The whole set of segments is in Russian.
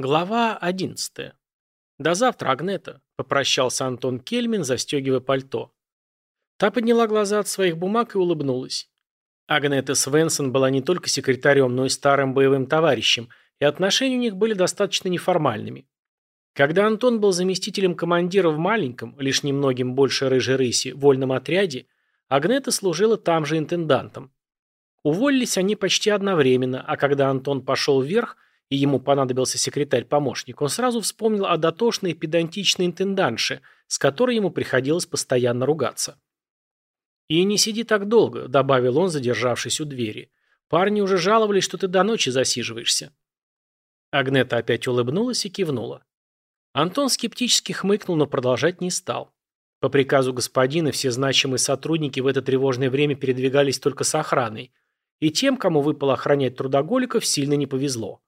Глава 11. «До завтра, Агнета», — попрощался Антон Кельмин, застегивая пальто. Та подняла глаза от своих бумаг и улыбнулась. Агнета Свенсон была не только секретарем, но и старым боевым товарищем, и отношения у них были достаточно неформальными. Когда Антон был заместителем командира в маленьком, лишь немногим больше рыжей рыси, вольном отряде, Агнета служила там же интендантом. Уволились они почти одновременно, а когда Антон пошел вверх – и ему понадобился секретарь-помощник, он сразу вспомнил о дотошной и педантичной интендантше, с которой ему приходилось постоянно ругаться. «И не сиди так долго», — добавил он, задержавшись у двери. «Парни уже жаловались, что ты до ночи засиживаешься». Агнета опять улыбнулась и кивнула. Антон скептически хмыкнул, но продолжать не стал. По приказу господина все значимые сотрудники в это тревожное время передвигались только с охраной, и тем, кому выпало охранять трудоголиков, сильно не повезло.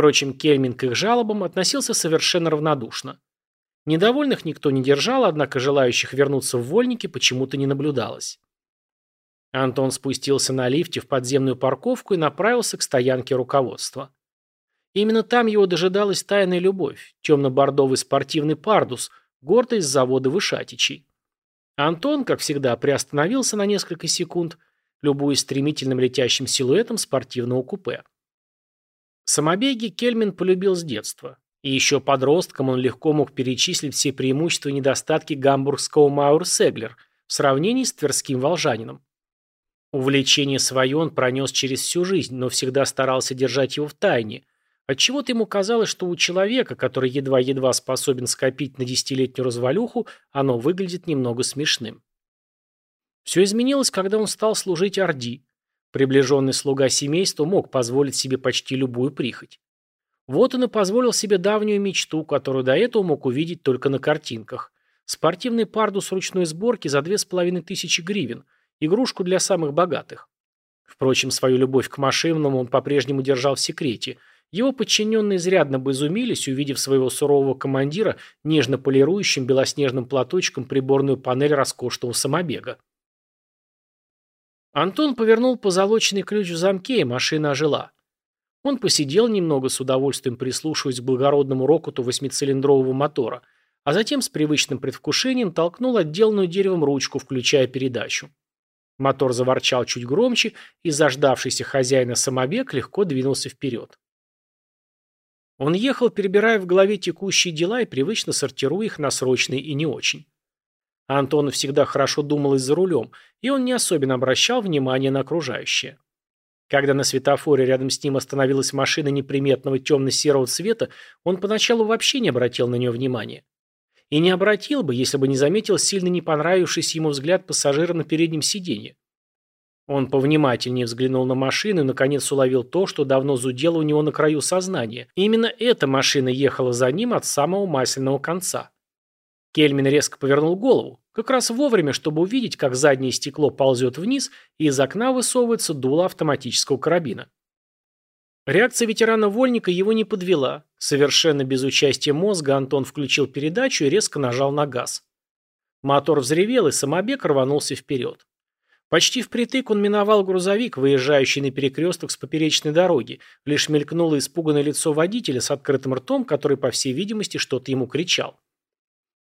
Впрочем, Кельмин к их жалобам относился совершенно равнодушно. Недовольных никто не держал, однако желающих вернуться в вольники почему-то не наблюдалось. Антон спустился на лифте в подземную парковку и направился к стоянке руководства. Именно там его дожидалась тайная любовь, темно-бордовый спортивный пардус, гордость завода Вышатичей. Антон, как всегда, приостановился на несколько секунд, любуясь стремительным летящим силуэтом спортивного купе. Самобеги Кельмин полюбил с детства. И еще подростком он легко мог перечислить все преимущества и недостатки гамбургского Мауэр-Сеглер в сравнении с тверским волжанином. Увлечение свое он пронес через всю жизнь, но всегда старался держать его в тайне. Отчего-то ему казалось, что у человека, который едва-едва способен скопить на десятилетнюю развалюху, оно выглядит немного смешным. Все изменилось, когда он стал служить Орди. Приближенный слуга семейства мог позволить себе почти любую прихоть. Вот он и позволил себе давнюю мечту, которую до этого мог увидеть только на картинках. Спортивный пардус ручной сборки за две с половиной тысячи гривен, игрушку для самых богатых. Впрочем, свою любовь к машинам он по-прежнему держал в секрете. Его подчиненные изрядно бы изумились, увидев своего сурового командира, нежно полирующим белоснежным платочком приборную панель роскошного самобега. Антон повернул позолоченный ключ в замке, и машина ожила. Он посидел немного с удовольствием прислушиваясь к благородному рокоту восьмицилиндрового мотора, а затем с привычным предвкушением толкнул отделанную деревом ручку, включая передачу. Мотор заворчал чуть громче, и заждавшийся хозяина самобег легко двинулся вперед. Он ехал, перебирая в голове текущие дела и привычно сортируя их на срочные и не очень. Антон всегда хорошо думал за рулем, и он не особенно обращал внимание на окружающее. Когда на светофоре рядом с ним остановилась машина неприметного темно-серого цвета, он поначалу вообще не обратил на нее внимания. И не обратил бы, если бы не заметил сильно не понравившийся ему взгляд пассажира на переднем сиденье. Он повнимательнее взглянул на машину и, наконец, уловил то, что давно зудело у него на краю сознания. И именно эта машина ехала за ним от самого масляного конца. Кельмин резко повернул голову, как раз вовремя, чтобы увидеть, как заднее стекло ползет вниз и из окна высовывается дуло автоматического карабина. Реакция ветерана-вольника его не подвела. Совершенно без участия мозга Антон включил передачу и резко нажал на газ. Мотор взревел, и самобег рванулся вперед. Почти впритык он миновал грузовик, выезжающий на перекресток с поперечной дороги. Лишь мелькнуло испуганное лицо водителя с открытым ртом, который, по всей видимости, что-то ему кричал.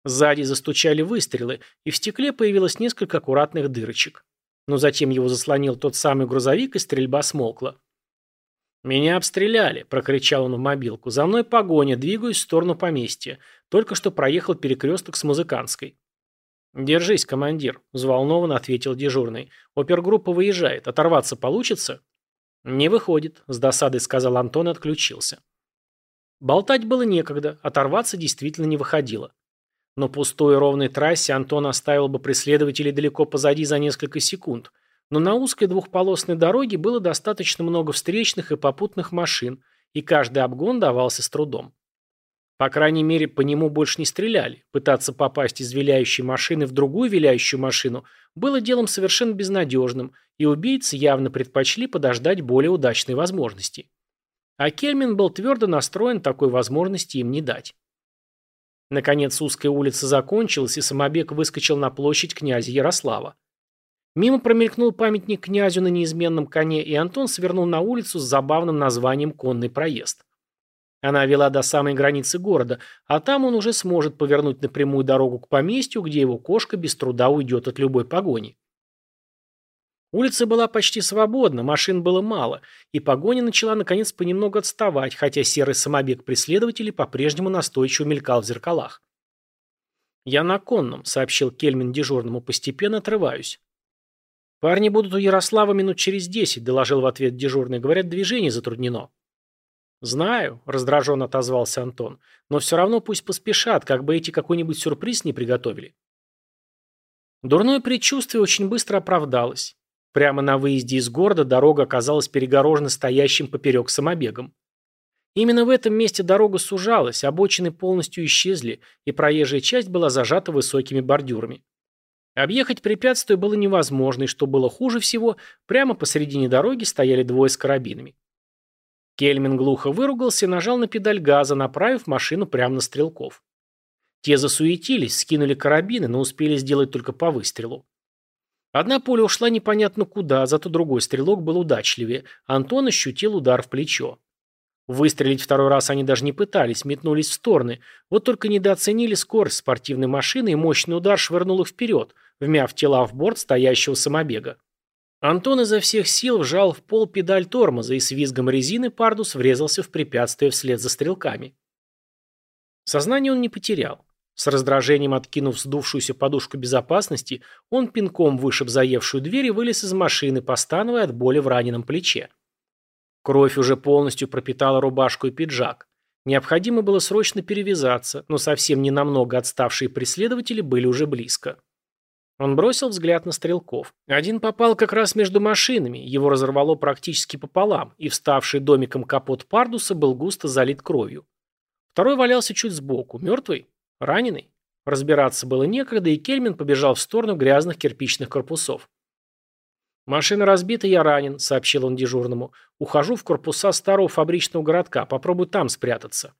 Сзади застучали выстрелы, и в стекле появилось несколько аккуратных дырочек. Но затем его заслонил тот самый грузовик, и стрельба смолкла. «Меня обстреляли», – прокричал он в мобилку. «За мной погоня, двигаюсь в сторону поместья. Только что проехал перекресток с Музыканской». «Держись, командир», – взволнованно ответил дежурный. «Опергруппа выезжает. Оторваться получится?» «Не выходит», – с досадой сказал Антон и отключился. Болтать было некогда, оторваться действительно не выходило. На пустой и ровной трассе Антон оставил бы преследователей далеко позади за несколько секунд, но на узкой двухполосной дороге было достаточно много встречных и попутных машин, и каждый обгон давался с трудом. По крайней мере, по нему больше не стреляли. Пытаться попасть из виляющей машины в другую виляющую машину было делом совершенно безнадежным, и убийцы явно предпочли подождать более удачной возможности. А Кельмин был твердо настроен такой возможности им не дать. Наконец узкая улица закончилась, и самобег выскочил на площадь князя Ярослава. Мимо промелькнул памятник князю на неизменном коне, и Антон свернул на улицу с забавным названием «Конный проезд». Она вела до самой границы города, а там он уже сможет повернуть на прямую дорогу к поместью, где его кошка без труда уйдет от любой погони. Улица была почти свободна, машин было мало, и погоня начала наконец понемногу отставать, хотя серый самобег преследователей по-прежнему настойчиво мелькал в зеркалах. «Я на конном», — сообщил Кельмин дежурному, — «постепенно отрываюсь». «Парни будут у Ярослава минут через десять», — доложил в ответ дежурный. «Говорят, движение затруднено». «Знаю», — раздраженно отозвался Антон. «Но все равно пусть поспешат, как бы эти какой-нибудь сюрприз не приготовили». Дурное предчувствие очень быстро оправдалось. Прямо на выезде из города дорога оказалась перегорожена стоящим поперек самобегом. Именно в этом месте дорога сужалась, обочины полностью исчезли, и проезжая часть была зажата высокими бордюрами. Объехать препятствие было невозможно, и что было хуже всего, прямо посередине дороги стояли двое с карабинами. Кельмин глухо выругался и нажал на педаль газа, направив машину прямо на стрелков. Те засуетились, скинули карабины, но успели сделать только по выстрелу. Одна пуля ушла непонятно куда, зато другой стрелок был удачливее. Антон ощутил удар в плечо. Выстрелить второй раз они даже не пытались, метнулись в стороны. Вот только недооценили скорость спортивной машины, и мощный удар швырнул их вперед, вмяв тела в борт стоящего самобега. Антон изо всех сил вжал в пол педаль тормоза и с визгом резины Пардус врезался в препятствие вслед за стрелками. Сознание он не потерял. С раздражением откинув сдувшуюся подушку безопасности, он пинком вышиб заевшую дверь и вылез из машины, постановая от боли в раненом плече. Кровь уже полностью пропитала рубашку и пиджак. Необходимо было срочно перевязаться, но совсем ненамного отставшие преследователи были уже близко. Он бросил взгляд на стрелков. Один попал как раз между машинами, его разорвало практически пополам, и вставший домиком капот Пардуса был густо залит кровью. Второй валялся чуть сбоку, мертвый. Раненый? Разбираться было некогда, и Кельмин побежал в сторону грязных кирпичных корпусов. «Машина разбита, я ранен», — сообщил он дежурному. «Ухожу в корпуса старого фабричного городка. Попробуй там спрятаться».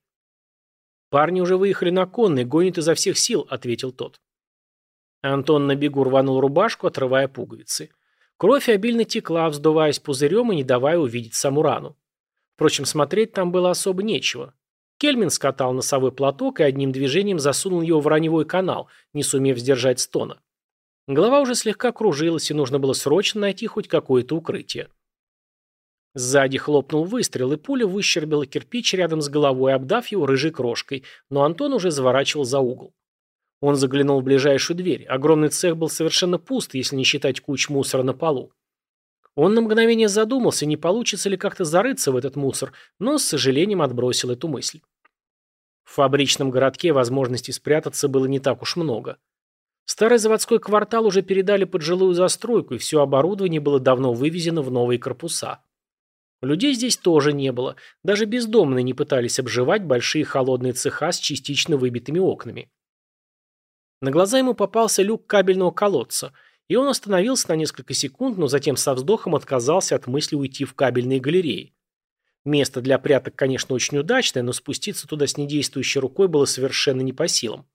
«Парни уже выехали на конный, гонят изо всех сил», — ответил тот. Антон на бегу рванул рубашку, отрывая пуговицы. Кровь обильно текла, вздуваясь пузырем и не давая увидеть саму рану. Впрочем, смотреть там было особо нечего. Кельмин скатал носовой платок и одним движением засунул его в раневой канал, не сумев сдержать стона. Голова уже слегка кружилась, и нужно было срочно найти хоть какое-то укрытие. Сзади хлопнул выстрел, и пуля выщербила кирпич рядом с головой, обдав его рыжей крошкой, но Антон уже заворачивал за угол. Он заглянул в ближайшую дверь. Огромный цех был совершенно пуст, если не считать куч мусора на полу. Он на мгновение задумался, не получится ли как-то зарыться в этот мусор, но с сожалением отбросил эту мысль. В фабричном городке возможностей спрятаться было не так уж много. Старый заводской квартал уже передали под жилую застройку, и все оборудование было давно вывезено в новые корпуса. Людей здесь тоже не было, даже бездомные не пытались обживать большие холодные цеха с частично выбитыми окнами. На глаза ему попался люк кабельного колодца – и он остановился на несколько секунд, но затем со вздохом отказался от мысли уйти в кабельные галереи. Место для пряток, конечно, очень удачное, но спуститься туда с недействующей рукой было совершенно не по силам.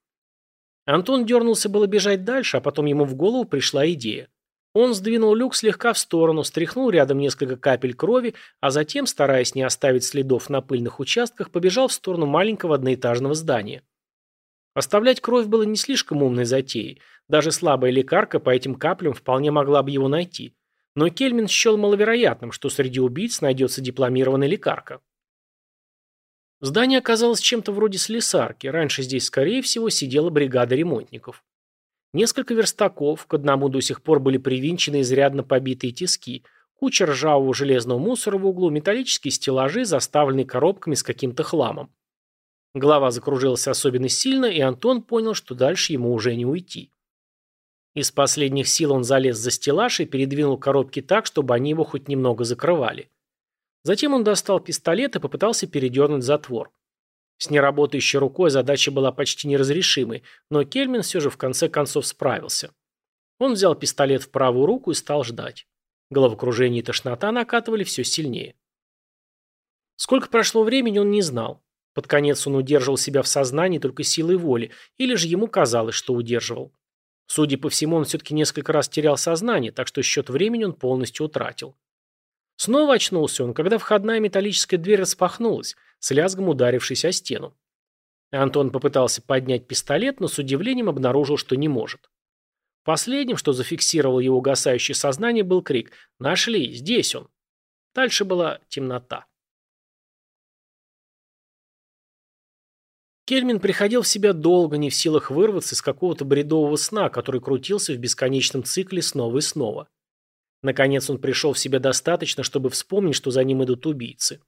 Антон дернулся было бежать дальше, а потом ему в голову пришла идея. Он сдвинул люк слегка в сторону, стряхнул рядом несколько капель крови, а затем, стараясь не оставить следов на пыльных участках, побежал в сторону маленького одноэтажного здания. Оставлять кровь было не слишком умной затеей. Даже слабая лекарка по этим каплям вполне могла бы его найти. Но Кельмин счел маловероятным, что среди убийц найдется дипломированная лекарка. Здание оказалось чем-то вроде слесарки. Раньше здесь, скорее всего, сидела бригада ремонтников. Несколько верстаков, к одному до сих пор были привинчены изрядно побитые тиски, куча ржавого железного мусора в углу, металлические стеллажи, заставленные коробками с каким-то хламом. Голова закружилась особенно сильно, и Антон понял, что дальше ему уже не уйти. Из последних сил он залез за стеллаж и передвинул коробки так, чтобы они его хоть немного закрывали. Затем он достал пистолет и попытался передернуть затвор. С неработающей рукой задача была почти неразрешимой, но Кельмин все же в конце концов справился. Он взял пистолет в правую руку и стал ждать. Головокружение и тошнота накатывали все сильнее. Сколько прошло времени, он не знал. Под конец он удерживал себя в сознании только силой воли, или же ему казалось, что удерживал. Судя по всему, он все-таки несколько раз терял сознание, так что счет времени он полностью утратил. Снова очнулся он, когда входная металлическая дверь распахнулась. с лязгом ударившись о стену. Антон попытался поднять пистолет, но с удивлением обнаружил, что не может. Последним, что зафиксировал его угасающее сознание, был крик «Нашли! Здесь он!». Дальше была темнота. Кельмин приходил в себя долго, не в силах вырваться из какого-то бредового сна, который крутился в бесконечном цикле снова и снова. Наконец он пришел в себя достаточно, чтобы вспомнить, что за ним идут убийцы.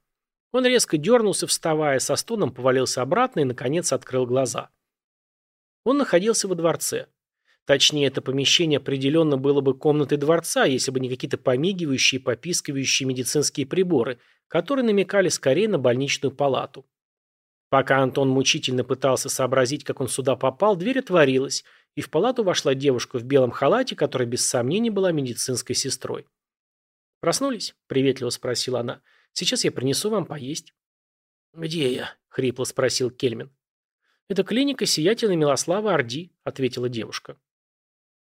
Он резко дернулся, вставая, со стоном повалился обратно и, наконец, открыл глаза. Он находился во дворце. Точнее, это помещение определенно было бы комнатой дворца, если бы не какие-то помигивающие, попискивающие медицинские приборы, которые намекали скорее на больничную палату. Пока Антон мучительно пытался сообразить, как он сюда попал, дверь отворилась, и в палату вошла девушка в белом халате, которая без сомнений была медицинской сестрой. «Проснулись?» – приветливо спросила она. «Сейчас я принесу вам поесть». «Где я?» – хрипло спросил Кельмин. «Это клиника сиятельной Милославы Орди», – ответила девушка.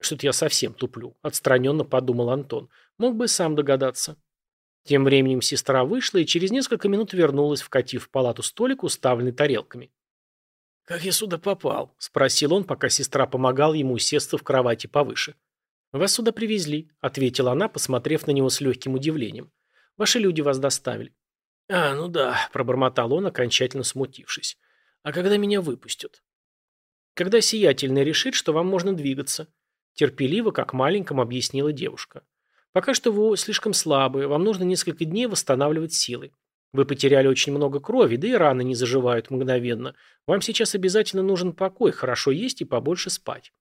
«Что-то я совсем туплю», – отстраненно подумал Антон. «Мог бы сам догадаться». Тем временем сестра вышла и через несколько минут вернулась, вкатив в палату столик, уставленный тарелками. «Как я сюда попал?» – спросил он, пока сестра помогала ему усесться в кровати повыше. «Вас сюда привезли», – ответила она, посмотрев на него с легким удивлением. «Ваши люди вас доставили». «А, ну да», – пробормотал он, окончательно смутившись. «А когда меня выпустят?» «Когда сиятельный решит, что вам можно двигаться», – терпеливо, как маленькому, объяснила девушка. «Пока что вы слишком слабые, вам нужно несколько дней восстанавливать силы. Вы потеряли очень много крови, да и раны не заживают мгновенно. Вам сейчас обязательно нужен покой, хорошо есть и побольше спать.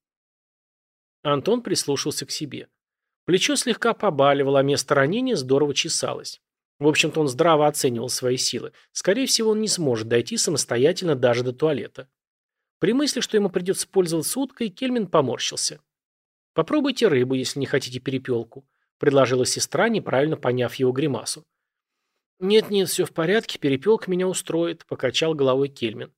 Антон прислушался к себе. Плечо слегка побаливало, а место ранения здорово чесалось. В общем-то, он здраво оценивал свои силы. Скорее всего, он не сможет дойти самостоятельно даже до туалета. При мысли, что ему придется пользоваться уткой, Кельмин поморщился. «Попробуйте рыбу, если не хотите перепелку», – предложила сестра, неправильно поняв его гримасу. «Нет-нет, все в порядке, перепелка меня устроит», – покачал головой Кельмин.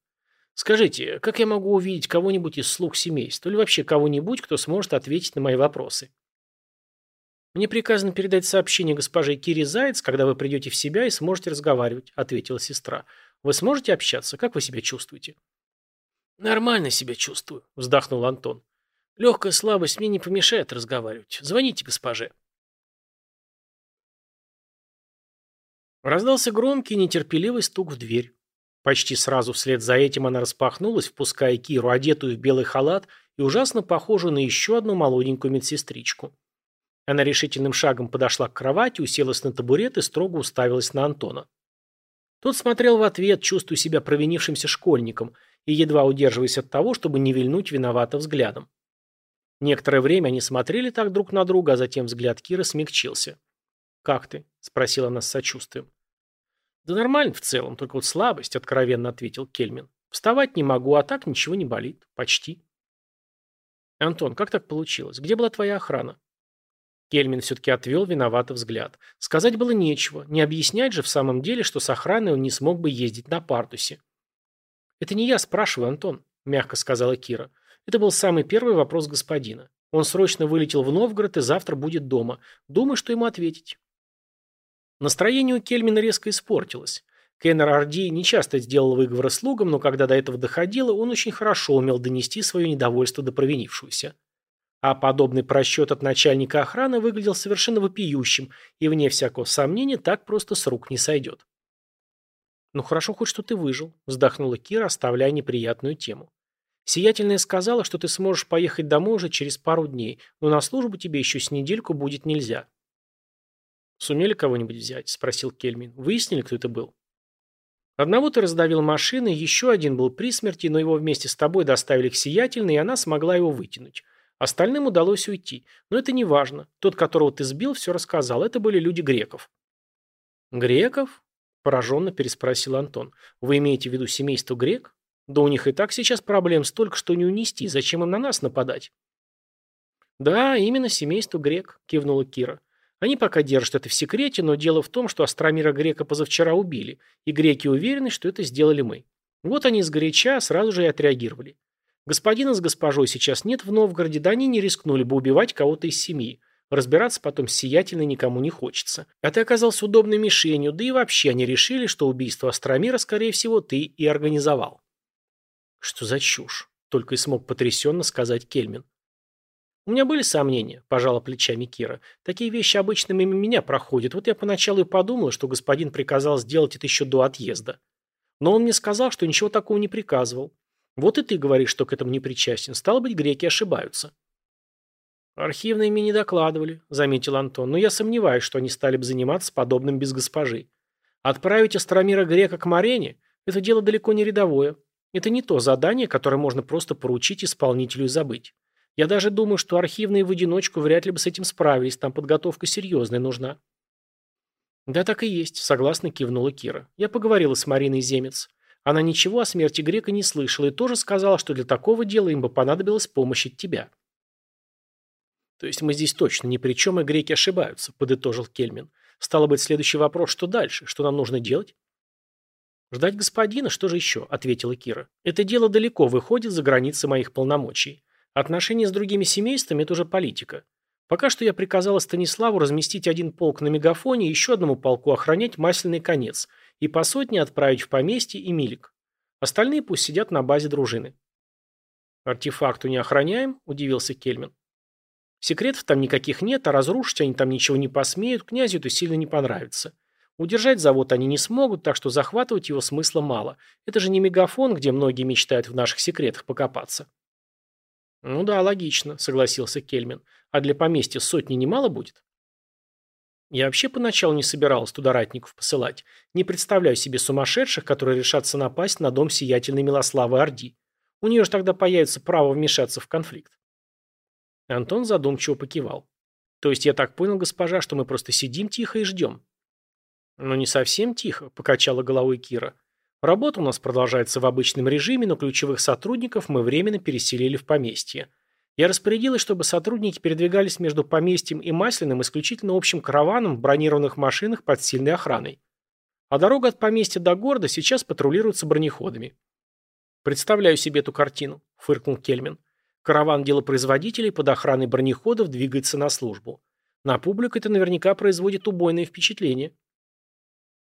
«Скажите, как я могу увидеть кого-нибудь из слуг семейства, или вообще кого-нибудь, кто сможет ответить на мои вопросы?» «Мне приказано передать сообщение госпоже Кире Заяц, когда вы придете в себя и сможете разговаривать», – ответила сестра. «Вы сможете общаться? Как вы себя чувствуете?» «Нормально себя чувствую», – вздохнул Антон. «Легкая слабость мне не помешает разговаривать. Звоните госпоже». Раздался громкий нетерпеливый стук в дверь. Почти сразу вслед за этим она распахнулась, впуская Киру, одетую в белый халат и ужасно похожую на еще одну молоденькую медсестричку. Она решительным шагом подошла к кровати, уселась на табурет и строго уставилась на Антона. Тот смотрел в ответ, чувствуя себя провинившимся школьником и едва удерживаясь от того, чтобы не вильнуть виновато взглядом. Некоторое время они смотрели так друг на друга, а затем взгляд Киры смягчился. «Как ты?» – спросила она с сочувствием. «Да нормально в целом, только вот слабость», – откровенно ответил Кельмин. «Вставать не могу, а так ничего не болит. Почти». «Антон, как так получилось? Где была твоя охрана?» Кельмин все-таки отвел виноватый взгляд. Сказать было нечего, не объяснять же в самом деле, что с охраной он не смог бы ездить на Партусе. «Это не я спрашиваю, Антон», – мягко сказала Кира. «Это был самый первый вопрос господина. Он срочно вылетел в Новгород и завтра будет дома. Думаю, что ему ответить». Настроение у Кельмина резко испортилось. Кеннер Орди нечасто сделал выговоры слугам, но когда до этого доходило, он очень хорошо умел донести свое недовольство до провинившегося. А подобный просчет от начальника охраны выглядел совершенно вопиющим, и, вне всякого сомнения, так просто с рук не сойдет. «Ну хорошо хоть что ты выжил», – вздохнула Кира, оставляя неприятную тему. «Сиятельная сказала, что ты сможешь поехать домой уже через пару дней, но на службу тебе еще с недельку будет нельзя». «Сумели кого-нибудь взять?» – спросил Кельмин. «Выяснили, кто это был?» «Одного ты раздавил машины, еще один был при смерти, но его вместе с тобой доставили к Сиятельной, и она смогла его вытянуть. Остальным удалось уйти. Но это не важно. Тот, которого ты сбил, все рассказал. Это были люди греков». «Греков?» – пораженно переспросил Антон. «Вы имеете в виду семейство грек? Да у них и так сейчас проблем столько, что не унести. Зачем им на нас нападать?» «Да, именно семейство грек», – кивнула Кира. Они пока держат это в секрете, но дело в том, что Астромира Грека позавчера убили, и греки уверены, что это сделали мы. Вот они сгоряча сразу же и отреагировали. Господина с госпожой сейчас нет в Новгороде, да они не рискнули бы убивать кого-то из семьи. Разбираться потом с сиятельной никому не хочется. А ты оказался удобной мишенью, да и вообще они решили, что убийство Астромира, скорее всего, ты и организовал. Что за чушь? Только и смог потрясенно сказать Кельмин. У меня были сомнения, пожала плечами Кира. Такие вещи обычно мимо меня проходят. Вот я поначалу и подумала, что господин приказал сделать это еще до отъезда. Но он мне сказал, что ничего такого не приказывал. Вот и ты говоришь, что к этому не причастен. Стало быть, греки ошибаются. «Архивные мне не докладывали», — заметил Антон, «но я сомневаюсь, что они стали бы заниматься подобным без госпожи. Отправить Астромира Грека к Марене — это дело далеко не рядовое. Это не то задание, которое можно просто поручить исполнителю и забыть. Я даже думаю, что архивные в одиночку вряд ли бы с этим справились, там подготовка серьезная нужна». «Да так и есть», — согласно кивнула Кира. «Я поговорила с Мариной Земец. Она ничего о смерти Грека не слышала и тоже сказала, что для такого дела им бы понадобилась помощь от тебя». «То есть мы здесь точно ни при чем, и греки ошибаются», – подытожил Кельмин. «Стало быть, следующий вопрос, что дальше? Что нам нужно делать?» «Ждать господина, что же еще?» – ответила Кира. «Это дело далеко выходит за границы моих полномочий. Отношения с другими семействами – это уже политика. Пока что я приказала Станиславу разместить один полк на мегафоне и еще одному полку охранять масляный конец и по сотне отправить в поместье и милик. Остальные пусть сидят на базе дружины». «Артефакту не охраняем?» – удивился Кельмин. Секретов там никаких нет, а разрушить они там ничего не посмеют, князю это сильно не понравится. Удержать завод они не смогут, так что захватывать его смысла мало. Это же не мегафон, где многие мечтают в наших секретах покопаться. Ну да, логично, согласился Кельмин. А для поместья сотни немало будет? Я вообще поначалу не собиралась туда ратников посылать. Не представляю себе сумасшедших, которые решатся напасть на дом сиятельной Милославы Орди. У нее же тогда появится право вмешаться в конфликт. Антон задумчиво покивал. То есть я так понял, госпожа, что мы просто сидим тихо и ждем? Ну не совсем тихо, покачала головой Кира. Работа у нас продолжается в обычном режиме, но ключевых сотрудников мы временно переселили в поместье. Я распорядилась, чтобы сотрудники передвигались между поместьем и Масляным исключительно общим караваном в бронированных машинах под сильной охраной. А дорога от поместья до города сейчас патрулируется бронеходами. «Представляю себе эту картину», — фыркнул Кельмин. Караван делопроизводителей под охраной бронеходов двигается на службу. На публику это наверняка производит убойное впечатление.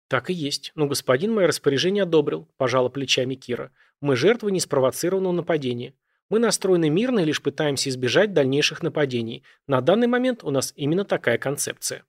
Так и есть. Но господин мое распоряжение одобрил, пожала плечами Кира. Мы жертвы неспровоцированного нападения. Мы настроены мирно и лишь пытаемся избежать дальнейших нападений. На данный момент у нас именно такая концепция.